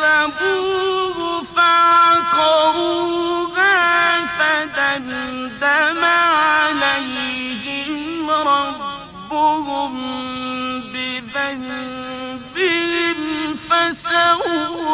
فكذبوه فعقروها فدمدم عليهم ربهم بذنبهم فسوى